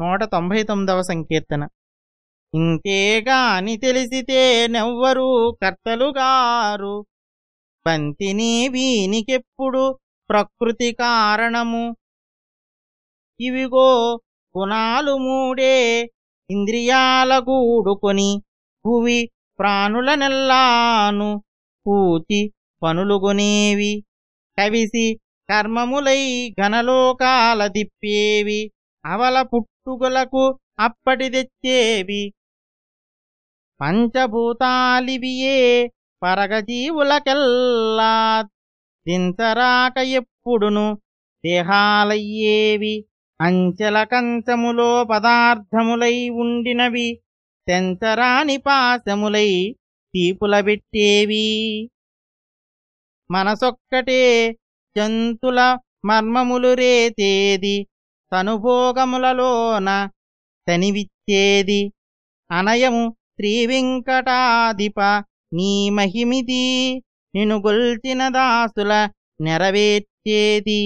నూట తొంభై తొమ్మిదవ సంకీర్తన. ఇంతేగాని తెలిసితే నెవ్వరూ కర్తలుగారు? బంతిని వీనికెప్పుడు ప్రకృతి కారణము? ఇవిగో గుణాలు మూడే ఇంద్రియాల గూడుకొని భువి ప్రాణులనెల్లాను పూచి పనులుగొనేవి. కవిసి కర్మములై ఘనలోకాల దిప్పేవి అవల పుట్టుగులకు అప్పటి తెచ్చేవి. పంచభూతాలివియే పరగజీవులకెల్లా దించరాక ఎప్పుడును దేహాలయ్యేవి. అంచెల కంచములో పదార్థములై ఉండినవి. తెంచరాని పాశములై తీపులబెట్టేవి మనసొక్కటే జంతుల మర్మములు రేతేది. తనుభోగములలోన తనివిచ్చేది. అనయము శ్రీవెంకటాధిప నీ మహిమిది. నిను గొల్చిన దాసుల నెరవేర్చేది.